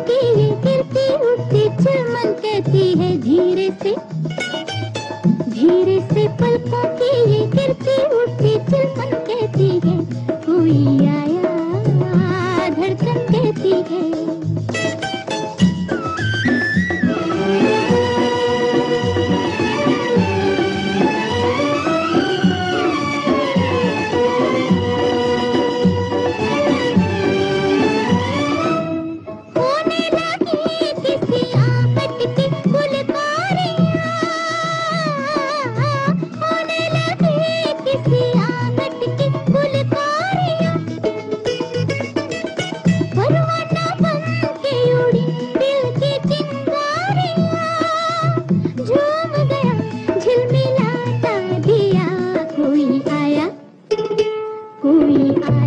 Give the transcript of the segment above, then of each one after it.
अकेले गिरती उठती चमन कहती है, धीरे से। धीरे से पलकों की ये गिरती उठती चमन कहती है।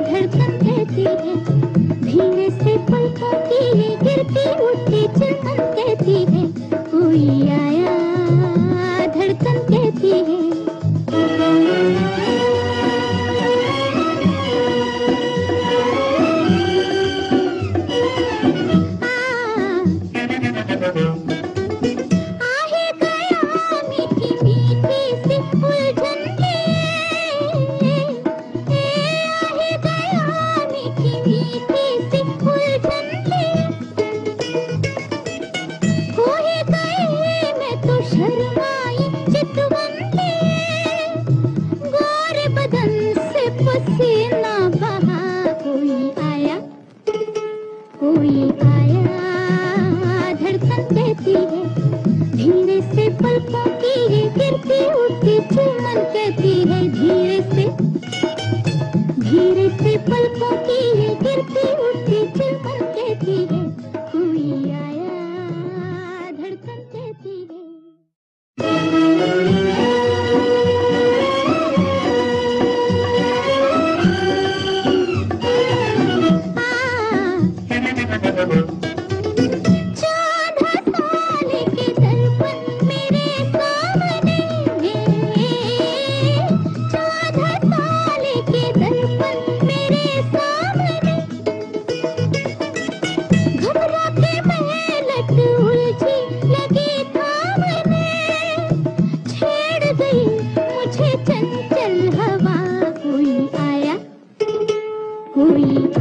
धड़कन कैसी है। धीरे से पंखों की ये गिरती कहती है। धीरे से पलकों की ये गिरती उठती चुमन कहती है, धीरे से। धीरे से पलकों की ये गिरती उठती चुमन कहती है।